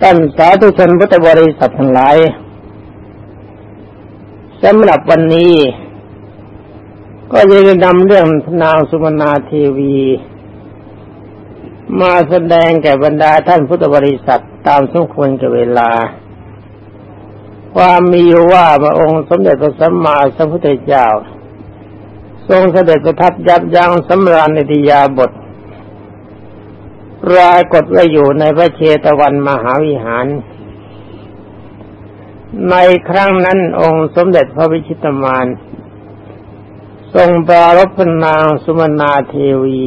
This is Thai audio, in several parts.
ท่านสาธุชนพุทธบริษัททั้งหลายสำหรับวันนี้ ก็จะนำเรื่องนางสุมนาเทวี มาแสดงแก่บรรดาท่านพุทธบริษัทตามสมควรกับเวลา ความมีว่าพระองค์สมเด็จพระสัมมาสัมพุทธเจ้า ทรงเสด็จประทับยับยั้งสำราญในทิยาบท ปรากฏว่าอยู่ในพระเชตวันมหาวิหาร ในครั้งนั้นองค์สมเด็จพระวิชิตมาน ทรงปรารภนางสุมนาเทวี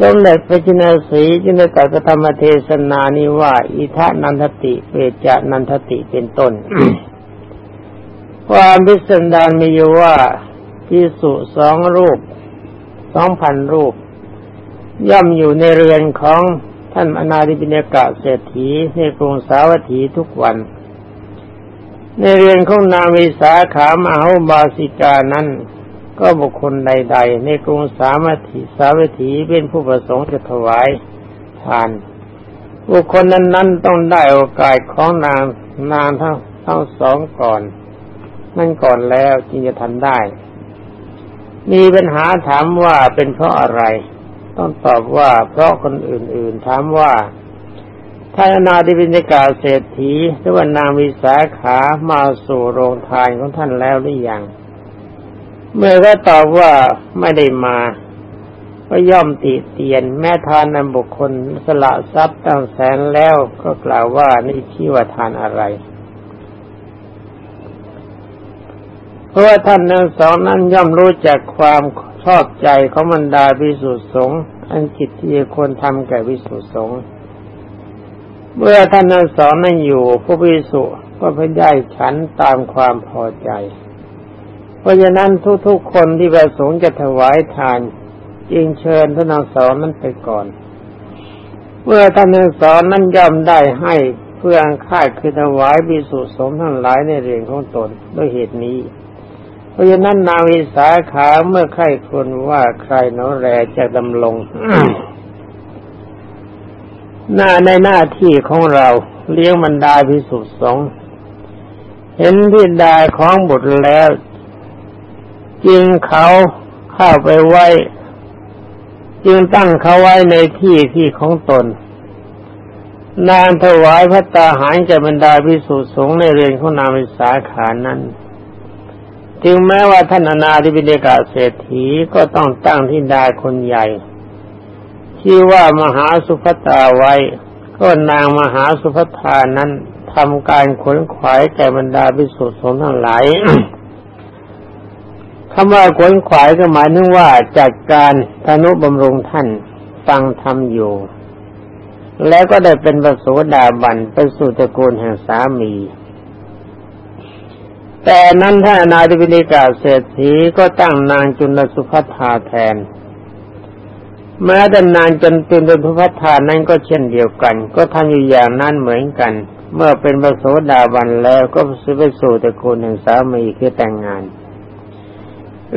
สมเด็จพระจินสีจึงได้ตรัสธรรมเทศนานี้ว่า อิทานันทติเวจานันทติเป็นต้น ความพิสดารมีอยู่ว่าพิสุสองรูปสองพันรูป ย่อมอยู่ในเรือนของท่านอนาธิปิณกะเศรษฐีในกรุงสาวัตถีทุกวัน ในเรือนของนางวิสาขามาหาบาสิกานั้น ก็บุคคลใด ๆ ในกรุงสาวัตถีสาวัตถีเป็นผู้ประสงค์จะถวายทาน บุคคลนั้นๆต้องได้โอกาสของนางนางทั้งทั้งสองก่อนนั่นก่อนแล้วจึงจะทันได้ มีปัญหาถามว่าเป็นเพราะอะไร ต้องตอบว่าเพราะคนอื่นๆถามว่าท่านนาดิบินกาเศรษฐีหรือว่านางวิสาขามาสู่โรงทานของท่านแล้วหรือยัง เมื่อก็ตอบว่าไม่ได้มา ก็ย่อมติเตียน แม่ทานนั้นบุคคลสละทรัพย์ตั้งแสนแล้วก็กล่าวว่านี่ชื่อว่าทานอะไร เพราะว่าท่านทั้งสองนั้นย่อมรู้จักความ ชอบใจของบรรดาวิสุทธิสงฆ์อันจิตที่ควรทำแก่วิสุทธิสงฆ์เมื่อท่านนั้นสอนนั้นอยู่ผู้วิสุก็พยายฉันตามความพอใจ เพราะฉะนั้นทุกๆคนที่ประสงค์จะถวายทานจึงเชิญท่านนั้นสอนนั้นไปก่อน เมื่อท่านนั้นสอนนั้นย่อมได้ให้เพื่อค่าคือถวายวิสุทธิสงฆ์ทั้งหลายในเรื่องของตนด้วยเหตุนี้ ราะฉะนั้นนาวิสาขาเมื่อใครคนว่าใครโนแรจะดำลง หน้าในหน้าที่ของเราเลี้ยงบรรดาพิสุทธิ์สงเห็นพิดาของบุตรแล้ว จึงเขาเข้าไปไว้ จึงตั้งเขาไว้ในที่ที่ของตน นางถวายพระตาหารแก่บรรดาพิสุทธิ์สงในเรือนของนางวิสาขานั้น ถึงแม้ว่าท่านอนาธิบิเดกาเศรษฐีก็ต้องตั้งที่ดาคนใหญ่ชื่อว่ามหาสุภตาไว้ ก็นางมหาสุภตานั้นทำการขนขวายแก่บรรดาพิสุทธิ์สงฆ์ทั้งหลายคำว่าขนขวายก็หมายถึงว่าจัดการธนุบำรุงท่านฟังทำอยู่ แล้วก็ได้เป็นประโสดาบันไปสู่ตระกูลแห่งสามี แต่นั้นท่านนาธิบินิกาเศรษฐีก็ตั้งนางจุลสุภัทาแทนแม้แต่นางจนตุลสุภัทานั้นก็เช่นเดียวกัน ก็ทำอยู่อย่างนั้นเหมือนกัน เมื่อเป็นพระโสดาบันแล้วก็สืบไปสู่ตระกูลแห่งสามีคือแต่งงาน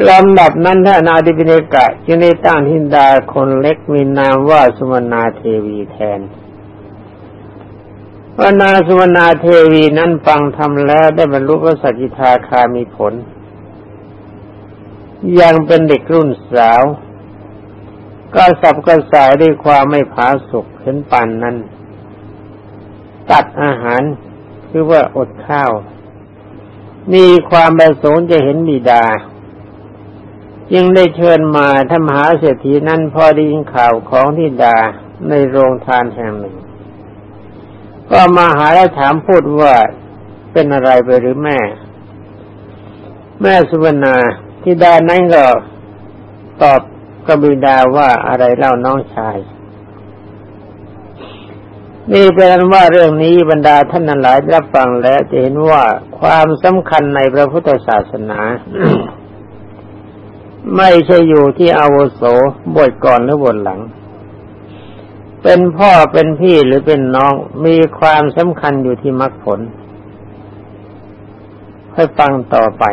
ลำดับนั้นท่านาธิบินิกะจึงได้ตั้งทินดาคนเล็กมีนามว่าสุมนาเทวีแทน ว่านางสุวรรณาเทวีนั้นฟังทำแล้วได้บรรลุพระสัจจิทาคามีผล ยังเป็นเด็กรุ่นสาว ก็สับกระสายด้วยความไม่ผาสุกเห็นปันนั้น ตัดอาหารคือว่าอดข้าว มีความประสงค์จะเห็นบิดา จึงได้เชิญมาท่านมหาเศรษฐีนั้นพอได้ยินข่าวของทิดาในโรงทานแห่งหนึ่ง ก็มาหาแล้วถามพูดว่าเป็นอะไรไปหรือแม่ แม่สุวรรณาที่ดานั้นก็ตอบกบิดาว่าอะไรเล่าน้องชาย นี่เป็นว่าเรื่องนี้บรรดาท่านหลายรับฟังแล้วจะเห็นว่าความสำคัญในพระพุทธศาสนา ไม่ใช่อยู่ที่อาวุโสบทก่อนหรือบทหลัง เป็นพ่อเป็นพี่หรือเป็นน้องมีความสำคัญอยู่ที่มรรคผลให้ฟังต่อไป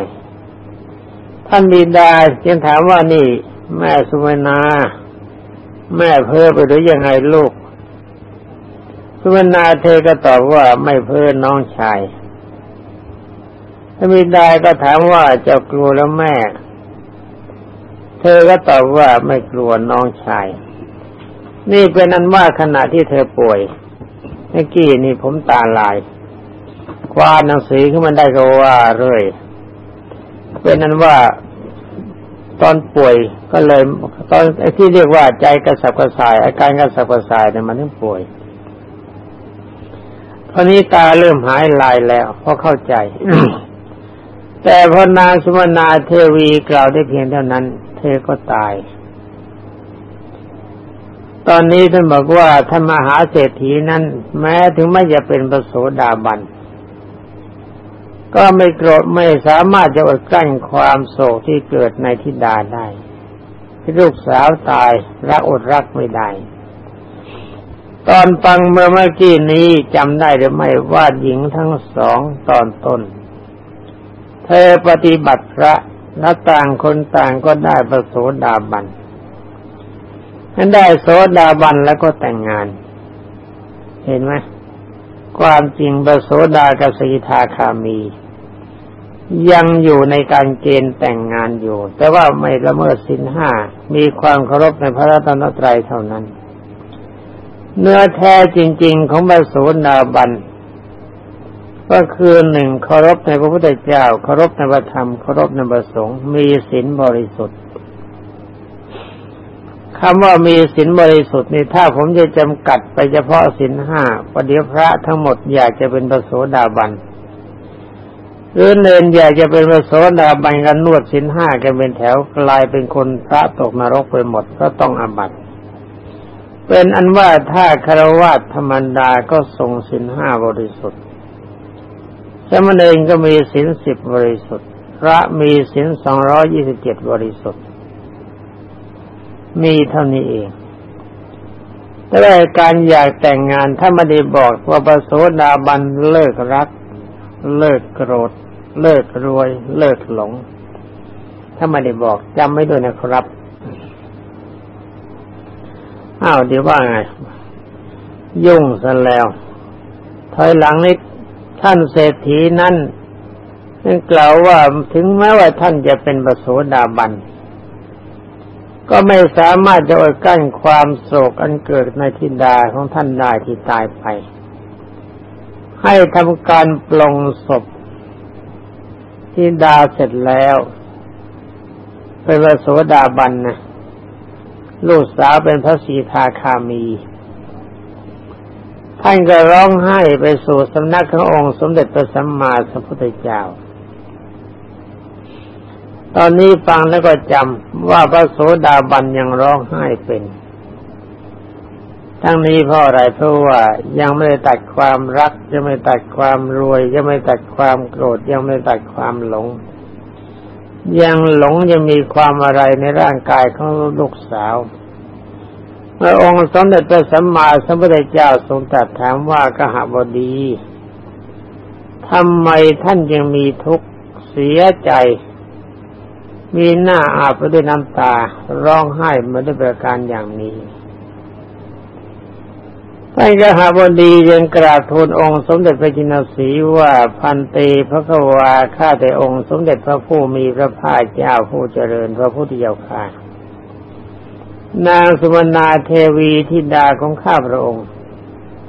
ท่านบิดาจึงถามว่านี่ แม่สุวรรณาแม่เพ้อไปหรือยังไงลูก สุวรรณาเธอก็ตอบว่าไม่เพื่อน้องชายถ้านมีดาก็ถามว่าจ้ากลัวแล้วแม่ เธอก็ตอบว่าไม่กลัวน้องชาย นี่เป็นนั้นว่าขณะที่เธอป่วยเมื่อกี้นี่ผมตาลายคว้าหนังสือขึ้นมาได้ก็ว่าเลยเป็นนั้นว่าตอนป่วยก็เลยตอนไอ้ที่เรียกว่าใจกระสับกระส่าย อาการกระสับกระส่ายเนี่ยมันถึงป่วยตอนนี้ตาเริ่มหายลายแล้วเพราะเข้าใจ แต่พอนางสุมนาเทวีกล่าวได้เพียงเท่านั้น เธอก็ตาย ตอนนี้ท่านบอกว่าท่านมหาเศรษฐีนั้น แม้ถึงไม่จะเป็นประโสดาบัน ก็ไม่โกรธไม่สามารถจะอดกลั้นความโศกที่เกิดในทิดาได้ที่ลูกสาวตายรักอดรักไม่ได้ ตอนฟังเมื่อเมื่อกี้นี้จำได้หรือไม่ว่าหญิงทั้งสองตอนต้น เธอปฏิบัติพระและต่างคนต่างก็ได้ประโสดาบัน นั้นได้โสดาบันแล้วก็แต่งงาน เห็นไหมความจริงประโสดากับสิทาคามี ยังอยู่ในการเกณฑ์แต่งงานอยู่ แต่ว่าไม่ละเมิดสินห้ามีความเคารพในพระรัตนตรัยเท่านั้น เนื้อแท้จริง ๆ ของบาสูนาบันก็คือหนึ่งเคารพในพระพุทธเจ้าเคารพในพระธรรมเคารพในพระสงฆ์มีศีลบริสุทธิ์ คำว่ามีศีลบริสุทธิ์นี่ถ้าผมจะจำกัดไปเฉพาะศีลห้าประเดี๋ยวพระทั้งหมดอยากจะเป็นพระโสดาบันหรือเนนอยากจะเป็นพระโสดาบันกันนวดศีลห้ากันเป็นแถวกลายเป็นคนพระตกนรกไปหมดก็ต้องอาบัติเป็นอันว่าถ้าคารวะธรรมดาก็ทรงสินห้าบริสุทธิ์สมณเณรก็มีสินสิบบริสุทธิ์ พระมีสินสองร้อยี่สิบเจ็ดบริสุทธิ์ มีเท่านี้เอง แต่ว่าการอยากแต่งงานถ้าไม่ได้บอกว่าประโสดาบันเลิกรัก เลิกโกรธ เลิกรวย เลิกหลง ถ้าไม่ได้บอกจำไม่ด้วยนะครับอ้าวเดี๋ยวว่าไง ยุ่งซะแล้ว ถอยหลังนิดท่านเศรษฐีนั้นนั่นกล่าวว่าถึงแม้ว่าท่านจะเป็นปโสดาบัน ก็ไม่สามารถจะอดกั้นความโศกอันเกิดในทิดาของท่านได้ที่ตายไป ให้ทำการปลงศพทิดาเสร็จแล้วเป็นปโสดาบันนะลูกสาวเป็นพระสีทาคามี ท่านก็ร้องไห้ไปสู่สำนักขององค์สมเด็จพระสัมมาสัมพุทธเจ้า ตอนนี้ฟังแล้วก็จำว่าพระโสดาบันยังร้องไห้เป็น ทั้งนี้เพราะอะไรเพราะว่ายังไม่ได้ตัดความรัก ยังไม่ตัดความรวย ยังไม่ตัดความโกรธ ยังไม่ตัดความหลง ยังหลงยังมีความอะไรในร่างกายของลูกสาวเมื่อองค์สมเด็จพระสัมมาสัมพุทธเจ้าทรงตรัสถามว่ากหบดีทำไมท่านยังมีทุกข์เสียใจ มีหน้าอาบไปด้วยน้ำตา ร้องไห้มาด้วยประการอย่างนี้ท่านกหบดียังกราบทูลองค์สมเด็จพระจินสีว่าพันเตพระกวาข้าแต่องค์สมเด็จพระผู้มีพระภาคเจ้าผู้เจริญพระพุทธเจ้าค่ะ นางสุวรรณาเทวีทิดาของข้าพระองค์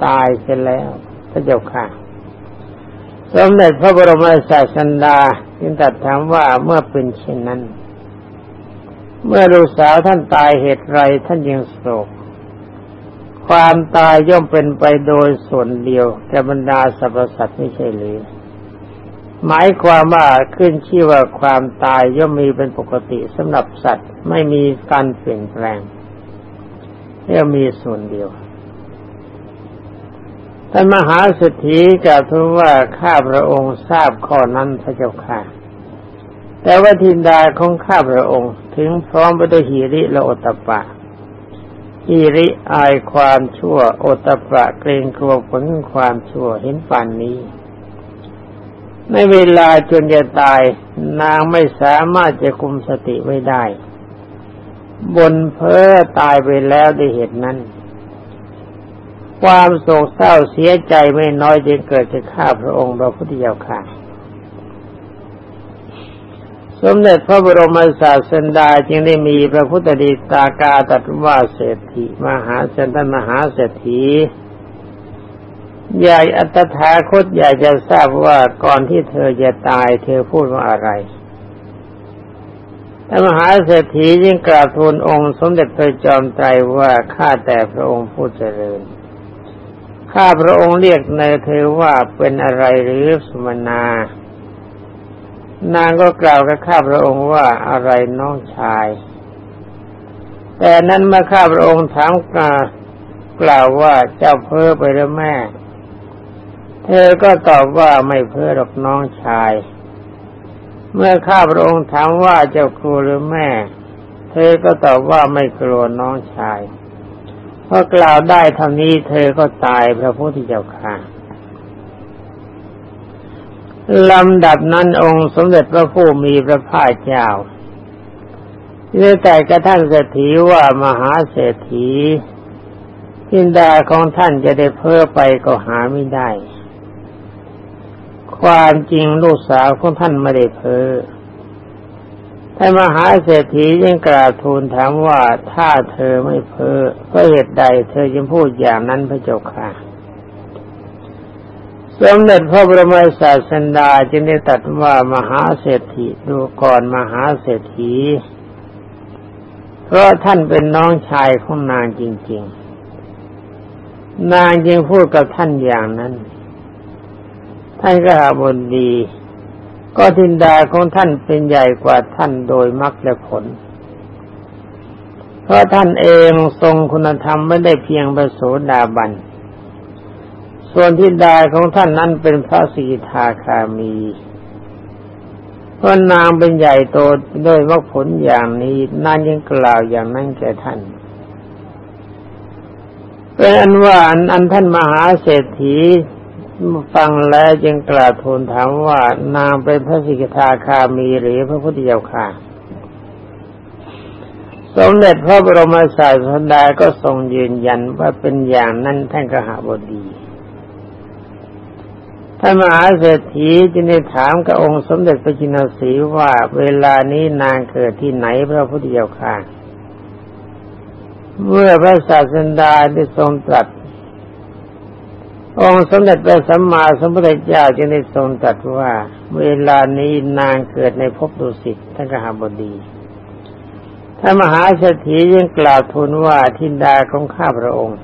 ตายเสียแล้วพระเจ้าค่ะ สมเด็จพระบรมศาสันดา จึงตรัสถามว่าเมื่อเป็นเช่นนั้น เมื่อลูกสาวท่านตายเหตุไรท่านยังโศก ความตายย่อมเป็นไปโดยส่วนเดียวแก่บรรดาสรรพสัตว์ไม่ใช่หรือหมายความว่าขึ้นชื่อว่าความตายย่อมมีเป็นปกติสำหรับสัตว์ไม่มีการเปลี่ยนแปลงย่อมมีส่วนเดียว ท่านมหาสถีกล่าวทูว่าข้าพระองค์ทราบข้อนั้นพระเจ้าค่ะ แต่ว่าทินดาของข้าพระองค์ถึงพร้อมไปด้วยหิริและโอตปะหิริอายความชั่วโอตปะเกรงกลัวผลความชั่วเห็นป่านนี้ ในเวลาจนจะตายนางไม่สามารถจะคุมสติไว้ได้ บนเพ้อตายไปแล้วด้วยเหตุนั้น ความโศกเศร้าเสียใจไม่น้อยจึงเกิดจากข้าพระองค์พระพุทธเจ้าค่ะ สมเด็จพระบรมศาสดาจึงได้มีพระพุทธดีตากาตรัสว่าเศรษฐีมหาเศรษฐมหาเศรษฐีใหญ่อัตถาคตอยากจะทราบว่าก่อนที่เธอจะตาย เธอพูดว่าอะไรท่านมหาเศรษฐียิ่งกราบทูลองค์ สมเด็จพระจอมไตรว่าข้าแต่พระองค์ผู้เจริญ ข้าพระองค์เรียกในเธอว่าเป็นอะไรหรือสมนา นางก็กล่าวกับข้าพระองค์ว่าอะไรน้องชาย แต่นั้นเมื่อข้าพระองค์ถามกกล่าวว่าเจ้าเพ้อไปแล้วแม่ เธอก็ตอบว่าไม่เพ้อหรอกน้องชาย เมื่อข้าพระองค์ถามว่าเจ้ากลัวหรือแม่ เธอก็ตอบว่าไม่กลัวน้องชาย พอกล่าวได้เท่านี้เธอก็ตายพระพุทธเจ้าค่ะลำดับนั้นองค์สมเด็จพระผู้มีพระภาคเจ้าเรื่อแต่กระทั่งเศรษฐีว่ามหาเศรษฐีทินดาของท่านจะได้เพ้อไปก็หาไม่ได้ ความจริงลูกสาวของท่านไม่ได้เพ้อ ท่านมหาเศรษฐียังกราบทูลถามว่าถ้าเธอไม่เพ้อเพราะเหตุใดเธอจึงพูดอย่างนั้นพระเจ้าค่ะสมเด็จพระบรมศาสดาจึงได้ตรัสว่ามหาเศรษฐีดูก่อนมหาเศรษฐี เพราะท่านเป็นน้องชายของนางจริง ๆ นางจึงพูดกับท่านอย่างนั้นท่านก็หาบนดี ก็ทินดาของท่านเป็นใหญ่กว่าท่านโดยมรรคและผล เพราะท่านเองทรงคุณธรรมไม่ได้เพียงประโสดาบัน ส่วนทินดาของท่านนั้นเป็นพระสีทาคามีเพราะนางเป็นใหญ่โตโดยมรรคผลอย่างนี้นั่นยังกล่าวอย่างนั้นแก่ท่านเป็นอันว่าอันท่านมหาเศรษฐี ฟังแล้วจึงกราบทูลถามว่านางเป็นพระสิกขาคามีหรือพระพุทธเจ้าค่ะ สมเด็จพระบรมศาสดาก็ทรงยืนยันว่าเป็นอย่างนั้นท่านกหาบดีท่านมหาเศรษฐีจึงได้ถามกับองค์สมเด็จพระจินสีว่าเวลานี้นางเกิดที่ไหนพระพุทธเจ้าค่ะ เมื่อพระศาสดาได้ทรงตรัส องค์สมเด็จพระสัมมาสัมพุทธเจ้าจึงได้ทรงตรัสว่า เวลานี้นางเกิดในภพดุสิตท่านกหาบดีท่านมหาเศรษฐียังกล่าวทูลว่าทินดาของข้าพระองค์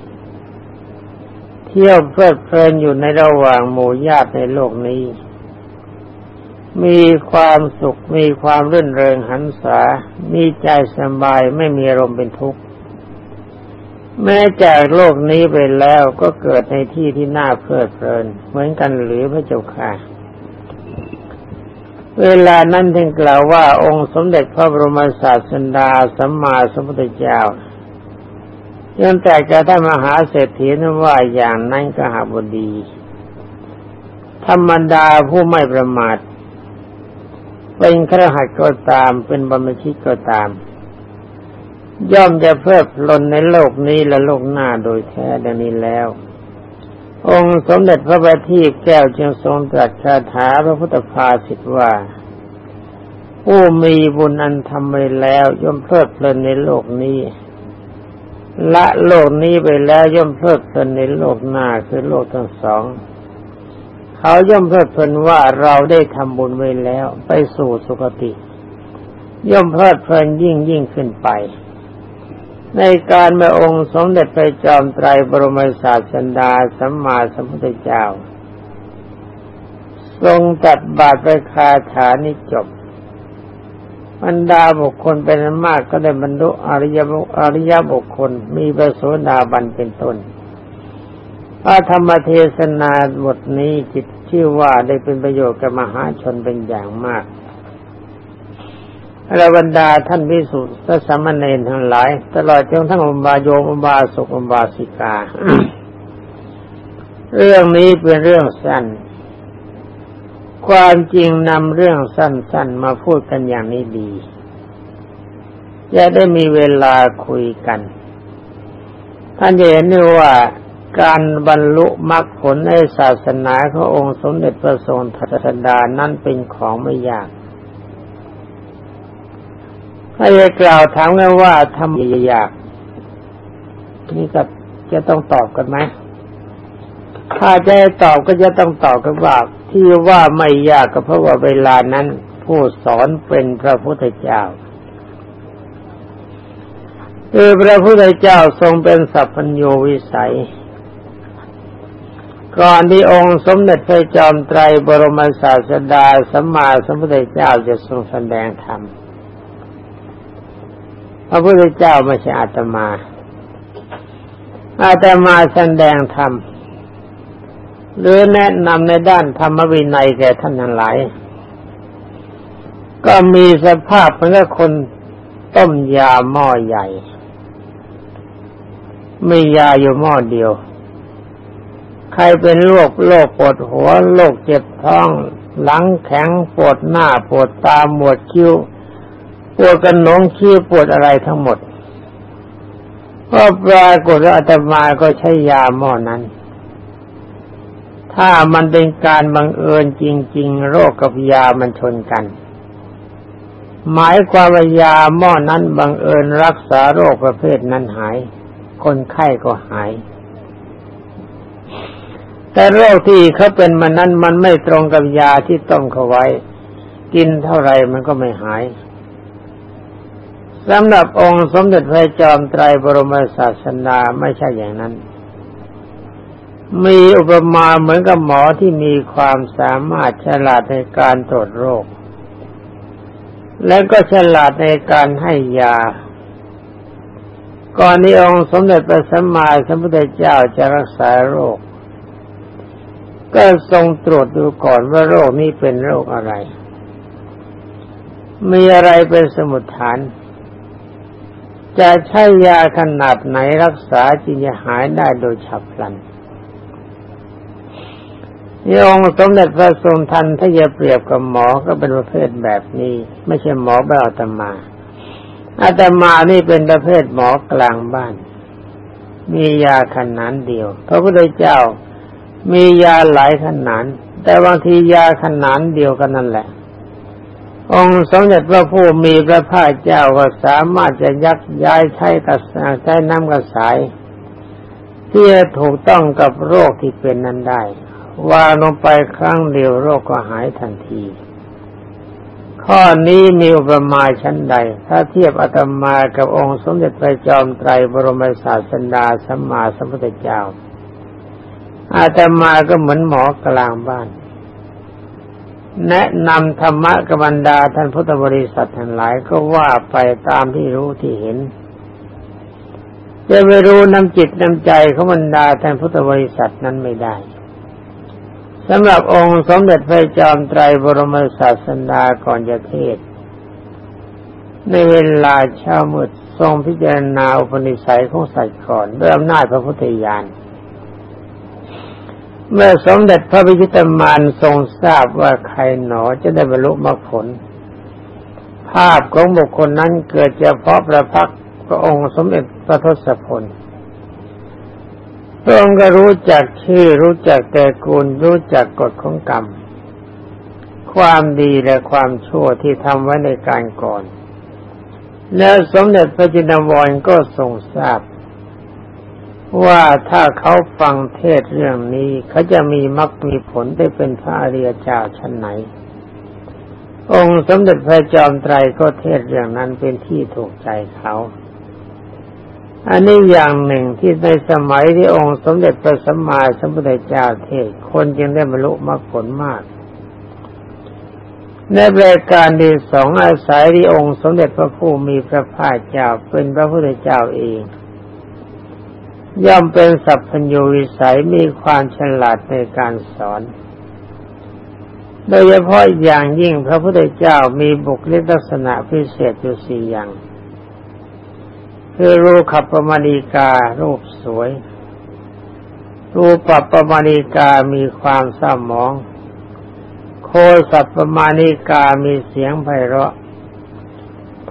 เที่ยวเพลิดเพลินอยู่ในระหว่างหมู่ญาติในโลกนี้ มีความสุขมีความรื่นเริงหันษามีใจสบายไม่มีอารมณ์เป็นทุกข์ แม้จากโลกนี้ไปแล้วก็เกิดในที่ที่น่าเพลิดเพลิน เหมือนกันหรือพระเจ้าค่ะ เวลานั้นท่านกล่าวว่าองค์สมเด็จพระบรมศาสดาสัมมาสัมพุทธเจ้ายังแต่จะได้มหาเศรษฐีนั้นว่าอย่างนั้นก็หาบดี ธรรมดาผู้ไม่ประมาทเป็นครหัสก็ตามเป็นบรรมชิตก็ตาม ย่อมจะเพิดพลนในโลกนี้และโลกหน้าโดยแท้ดังนี้แล้ว องค์สมเด็จพระบัณฑิตแก้วจึงทรงตรัสคาถาพระพุทธภาสิทว่า ผู้มีบุญอันทำไปแล้ว ย่อมเพลิดเพลินในโลกนี้ ละโลกนี้ไปแล้วย่อมเพลิดเพลินในโลกหน้าคือโลกทั้งสองเขาย่อมเพลิดเพลินว่าเราได้ทำบุญไว้แล้ว ไปสู่สุคติ ย่อมเพลิดเพลินยิ่งยิ่งขึ้นไป ในการเมื่อองค์สมเด็จพระจอมไตรบรมศาสดาสัมมาสัมพุทธเจ้า ทรงตัดบาตรไปคาถานิจบบรรดาบุคคลเป็นมากก็ได้บรรลุอริยบุอริยบุคคลมีประโสดาบันเป็นต้นพระธรรมเทศนาบทนี้จิตชื่อว่าได้เป็นประโยชน์กับมหาชนเป็นอย่างมาก อรบรรดาท่านพิสุทธิ์และสามเณรทั้งหลาย ตลอดจนทั้งอุบาโยอุบาสุกอุบาสิกา เรื่องนี้เป็นเรื่องสั้น ความจริงนำเรื่องสั้น ๆ มาพูดกันอย่างนี้ดีจะได้มีเวลาคุยกัน ท่านเห็นว่าการบรรลุมรรคผลในศาสนาขององค์สมเด็จพระทรงทัศดานั้นเป็นของไม่ยาก ถ้าจะกล่าวถามกันว่าทำอยากนี่ก็จะต้องตอบกันไหมถ้าจะตอบก็จะต้องตอบกันว่าที่ว่าไม่ยากก็เพราะว่าเวลานั้น ผู้สอนเป็นพระพุทธเจ้าคือพระพุทธเจ้าทรงเป็นสัพพัญโยวิสัย ก่อนที่องค์สมเด็จพระจอมไตรบรมศาสดาสัมมาสัมพุทธเจ้าจะทรงแสดงธรรม พระพุทธเจ้าไม่ใช่อาตมา อาตมาแสดงธรรมหรือแนะนำในด้านธรรมวินัยแก่ท่านทั้งหลาย ก็มีสภาพเหมือนกับคนต้มยาหม้อใหญ่ ไม่ยาอยู่หม้อเดียว ใครเป็นโรคโรคปวดหัวโรคเจ็บท้อง หลังแข็งปวดหน้าปวดตาหมวดคิ้ว ปวดกันหนงขี้ปวดอะไรทั้งหมดก็ปรากฏว่าอาตมาก็ใช้ยาหม้อนั้น ถ้ามันเป็นการบังเอิญจริง ๆ โรคกับยามันชนกัน หมายความว่ายาหม้อนั้นบังเอิญรักษาโรคประเภทนั้นหาย คนไข้ก็หาย แต่โรคที่เขาเป็นมันนั้นมันไม่ตรงกับยาที่ต้มเขาไว้ กินเท่าไรมันก็ไม่หาย สำหรับองค์สมเด็จพระจอมไตรบรมศาสนาไม่ใช่อย่างนั้น มีอุปมาเหมือนกับหมอที่มีความสามารถฉลาดในการตรวจโรค และก็ฉลาดในการให้ยา ก่อนที่องค์สมเด็จพระสัมมาสัมพุทธเจ้าจะรักษาโรค ก็ทรงตรวจดูก่อนว่าโรคนี้เป็นโรคอะไร มีอะไรเป็นสมุดฐาน จะใช้ยาขนาดไหนรักษาจึงจะหายได้โดยฉับพลันนี่องสมเด็จพระทรงทันถ้าจะเปรียบกับหมอก็เป็นประเภทแบบนี้ ไม่ใช่หมอแบบอาตมาอาตมานี่เป็นประเภทหมอกลางบ้าน มียาขนานเดียวพระพุทธเจ้ามียาหลายขนานแต่บางทียาขนานเดียวกันนั่นแหละ องค์สมเด็จพระผู้มีพระภาคเจ้าก็สามารถจะยักย้ายใช้กระใช้น้ำกระสาย ที่จะถูกต้องกับโรคที่เป็นนั้นได้ วางลงไปครั้งเดียวโรคก็หายทันที ข้อนี้มีอุปมาชั้นใด ถ้าเทียบอาตมากับองค์สมเด็จพระจอมไตรบรมศาสดาสัมมาสัมพุทธเจ้าอาตมาก็เหมือนหมอกลางบ้าน แนะนำธรรมะกับบรรดาท่านพุทธบริษัททั้งหลายก็ว่าไปตามที่รู้ที่เห็นจะไปรู้น้ำจิตน้ำใจของบรรดาท่านพุทธบริษัทนั้นไม่ได้สำหรับองค์สมเด็จพระจอมไตรบรมศาสดาก่อนจะเทศ ในเวลาเช้ามืดทรงพิจารณาอุปนิสัยของสัตว์ก่อนด้วยอำนาจพระพุทธญาณ เมื่อสมเด็จพระพิชิตมารทรงทราบว่าใครหนอจะได้บรรลุมรรคผล ภาพของบุคคลนั้นเกิดเฉพาะประพักพระองค์สมเด็จพระทศพลพระองค์ก็รู้จักชื่อรู้จักแต่กูลรู้จักกฎของกรรม ความดีและความชั่วที่ทำไว้ในการก่อน แล้วสมเด็จพระจินวรก็ทรงทราบ ว่าถ้าเขาฟังเทศเรื่องนี้เขาจะมีมรรคมีผลได้เป็นพระอริยเจ้าชั้นไหน องค์สมเด็จพระจอมไตรก็เทศเรื่องนั้นเป็นที่ถูกใจเขาอันนี้อย่างหนึ่งที่ในสมัยที่องค์สมเด็จพระสัมมาสัมพุทธเจ้าเทศคนจึงได้บรรลุมรรคผลมาก ในรายการที่สองอาศัยที่องค์สมเด็จพระผู้มีพระภาคเจ้าเป็นพระพุทธเจ้าเอง ย่อมเป็นสัพพัญญูวิสัยมีความฉลาดในการสอน โดยเฉพาะอย่างยิ่งพระพุทธเจ้ามีบุคลิกลักษณะพิเศษอยู่สี่อย่าง คือรูขับประมาณิการูปสวย รูปปับประมาณิกามีความเศร้าหมอง โคสัพประมาณิกามีเสียงไพเราะ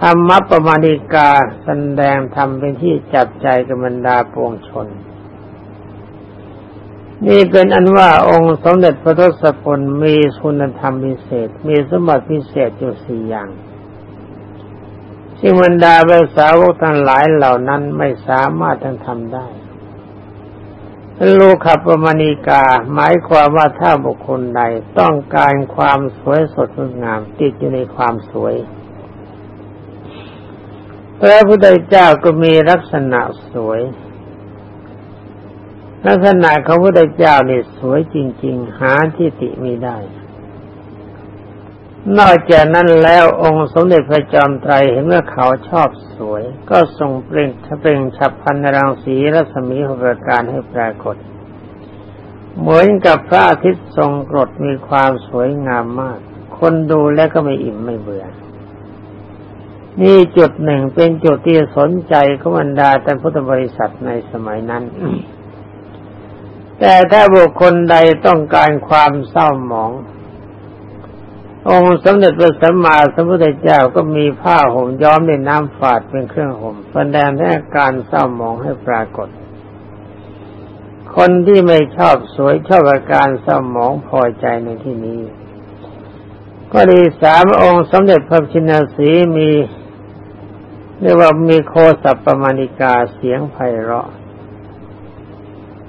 ธรรมประมาณิกาแสดงธรรมเป็นที่จับใจกับบรรดาปวงชน นี่เป็นอันว่าองค์สมเด็จพระทศพลมีคุณธรรมพิเศษ มีสมบัติพิเศษอยู่สี่อย่างซึ่งบรรดาเบสาวกทั้งหลายเหล่านั้นไม่สามารถทั้งทำได้ลูกขับประมาณิกา หมายความว่าถ้าบุคคลใดต้องการความสวยสดงดงามติดอยู่ในความสวย พระพุทธเจ้าก็มีลักษณะสวย ลักษณะของพระพุทธเจ้าเนี่ยสวยจริง ๆ หาที่ติมีได้ นอกจากนั้นแล้วองค์สมเด็จพระจอมไตรเห็นว่าเขาชอบสวย ก็ทรงเปล่งเปล่งฉับพันรังสีรัศมีหประการให้ปรากฏ เหมือนกับพระอาทิตย์ทรงกรดมีความสวยงามมาก คนดูแล้วก็ไม่อิ่มไม่เบื่อ นี่จุดหนึ่งเป็นจุดที่สนใจของบรรดาแต่พุทธบริษัทในสมัยนั้น แต่ถ้าบุคคลใดต้องการความเศร้าหมอง องค์สมเด็จพระสัมมาสัมพุทธเจ้าก็มีผ้าห่มย้อมด้วยน้ำฝาดเป็นเครื่องห่มแสดงให้การเศร้าหมองให้ปรากฏ คนที่ไม่ชอบสวยชอบอาการเศร้าหมองพอใจในที่นี้ ก็ดีสามองค์สมเด็จพระชินสีมี เรียกว่ามีโคสัปปมาณิกาเสียงไพเราะ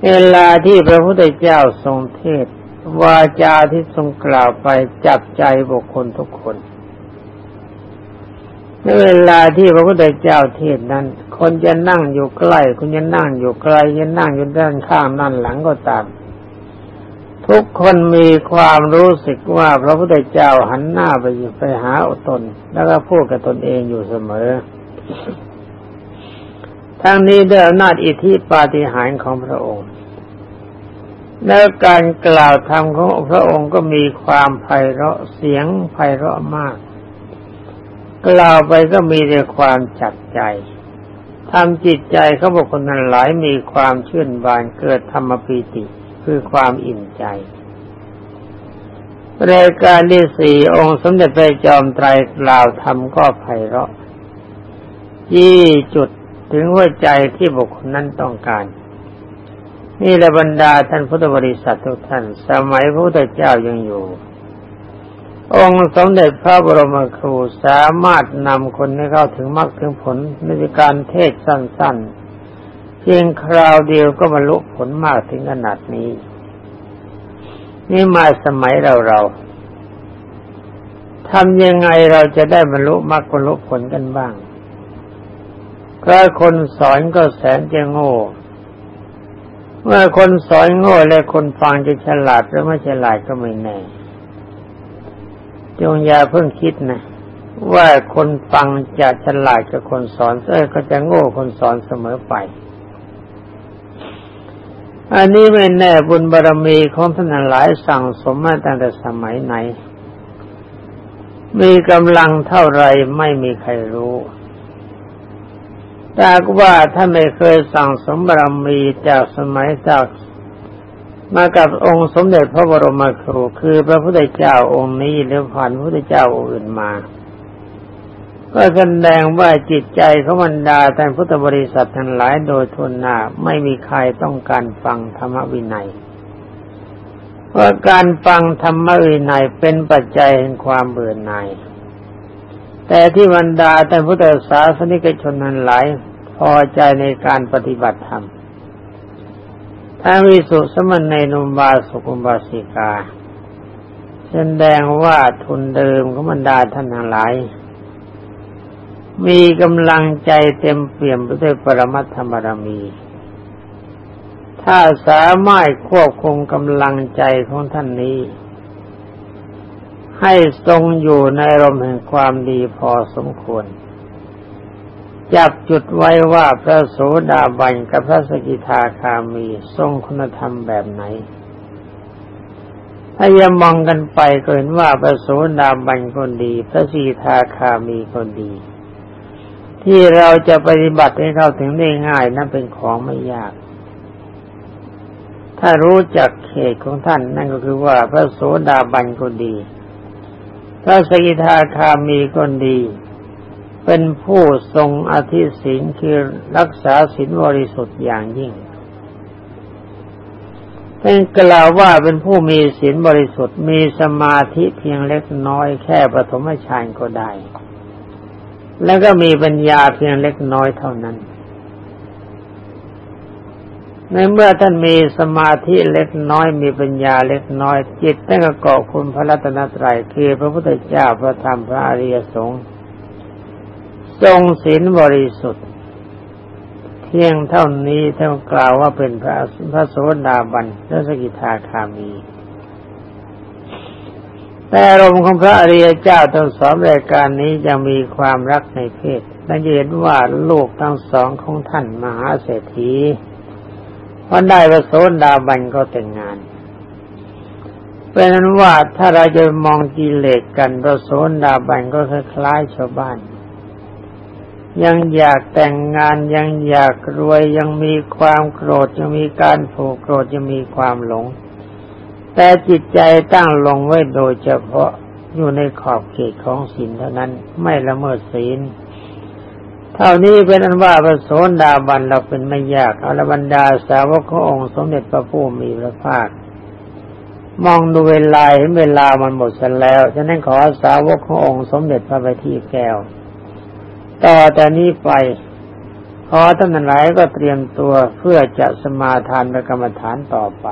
เวลาที่พระพุทธเจ้าทรงเทศวาจาที่ทรงกล่าวไปจับใจบุคคลทุกคนในเวลาที่พระพุทธเจ้าเทศนั้น คนจะนั่งอยู่ใกล้คนจะนั่งอยู่ไกลจะนั่งอยู่ด้านข้างนั่นหลังก็ตาม ทุกคนมีความรู้สึกว่าพระพุทธเจ้าหันหน้าไปไปหาตน แล้วก็พูดกับตนเองอยู่เสมอ ทั้งนี้ด้วยอำนาจอิทธิปาฏิหาริย์ของพระองค์ และการกล่าวธรรมของพระองค์ก็มีความไพเราะเสียงไพเราะมาก กล่าวไปก็มีแต่ความจับใจทำจิตใจเขาบอกคนนั้นหลายมีความชื่นบานเกิดธรรมปีติ คือความอิ่มใจรายการที่สี่องค์สมเด็จพระจอมไตรกล่าวธรรมก็ไพเราะ ยี่จุดถึงหัวใจที่บุคคลนั้นต้องการ นี่แหละบรรดาท่านพุทธบริษัททุกท่าน สมัยพระพุทธเจ้ายังอยู่ องค์สมเด็จพระบรมครูสามารถนำคนให้เข้าถึงมรรคถึงผลในการเทศสั้นๆ เพียงคราวเดียวก็บรรลุผลมากถึงขนาดนี้ นี่มาสมัยเราเราทำยังไงเราจะได้บรรลุมรรคบรรลุผลกันบ้าง ถ้าคนสอนก็แสนจะโง่ เมื่อคนสอนโง่และคนฟังจะฉลาดหรือไม่ฉลาดก็ไม่แน่ จงอย่าเพิ่งคิดนะว่าคนฟังจะฉลาดกับคนสอนเอ้ก็จะโง่คนสอนเสมอไป อันนี้ไม่แน่บุญบารรมีของท่านหลายสั่งสมมาตั้งแต่สมัยไหน มีกำลังเท่าไรไม่มีใครรู้ ถ้าว่าถ้านไม่เคยสั่งสมบารมีจากสมัยจากมากับองค์สมเด็จพระบรมครูคือพระพุทธเจ้าองค์นี้หรือผ่านพระพุทธเจ้าองค์อื่นมา ก็แสดงว่าจิตใจของบรรดาท่านพุทธบริษัททั้งหลายโดยทุนหน้าไม่มีใครต้องการฟังธรรมวินัยเพราะการฟังธรรมวินัยเป็นปัจจัยแห่งความเบื่อหน่าย แต่ที่บรรดาท่พุทธศาสนิกชนนั้นหลายพอใจในการปฏิบัติธรรมท้งวิสุสมณในนุมบาสุกุมบาสิกาแสดงว่าทุนเดิมของบรรดาท่านทั้งหลาย มีกำลังใจเต็มเปี่ยมไปด้วยปรมัตถบารมี ถ้าสามารถควบคุมกำลังใจของท่านนี้ ให้ทรงอยู่ในรมแห่งความดีพอสมควร จับจุดไว้ว่าพระโสดาบันกับพระสกิทาคามี ทรงคุณธรรมแบบไหน ถ้ายังมองกันไปก็เห็นว่าพระโสดาบันคนดี พระสีทาคามีคนดี ที่เราจะปฏิบัติให้เข้าถึงได้ง่ายนั้นเป็นของไม่ยากถ้ารู้จักเขตของท่านนั่นก็คือว่าพระโสดาบันคนดี พระสกิทาคามีคนดี เป็นผู้ทรงอธิศีลคือรักษาศีลบริสุทธิ์อย่างยิ่งแท่านกล่าวว่าเป็นผู้มีศีลบริสุทธิ์มีสมาธิเพียงเล็กน้อยแค่ปฐมฌานก็ได้ แล้วก็มีปัญญาเพียงเล็กน้อยเท่านั้น ในเมื่อท่านมีสมาธิเล็กน้อยมีปัญญาเล็กน้อย จิตได้กเกาะคุณพระรัตนตรัยคือพระพุทธเจ้าพระธรรมพระอริยสงฆ์ทรงศีลบริสุทธิ์เพียงเท่านี้ท่านกล่าวว่าเป็นพระพระโสดาบันและสกิทาคามี แต่อารมณ์ของพระอริยเจ้าทั้งสองรายการนี้ยังมีความรักในเพศและเห็นว่าลูกทั้งสองของท่านมหาเศรษฐี พอได้พระโสดาบันก็แต่งงานเป็นนั้นว่าถ้าเราจะมองกิเลสกันพระโสดาบันก็คล้ายชาวบ้าน ยังอยากแต่งงานยังอยากรวยยังมีความโกรธยังมีการผูกโกรธยังมีความหลง แต่จิตใจตั้งลงไว้โดยเฉพาะอยู่ในขอบเขตของศีลเท่านั้นไม่ละเมิดศีล เท่านี้เป็นอันว่าพระโสดาบันเราเป็นไม่ยากอรบรรดาสาวกขององค์สมเด็จพระผู้มีพระภาค มองดูเวลาเห็นเวลามันหมดเสร็จแล้วฉะนั้นขอสาวกขององค์สมเด็จพระบัณฑิตแก้ว ต่อแต่นี้ไปขอท่านหลายก็เตรียมตัวเพื่อจะสมาทานประกรรมฐานต่อไป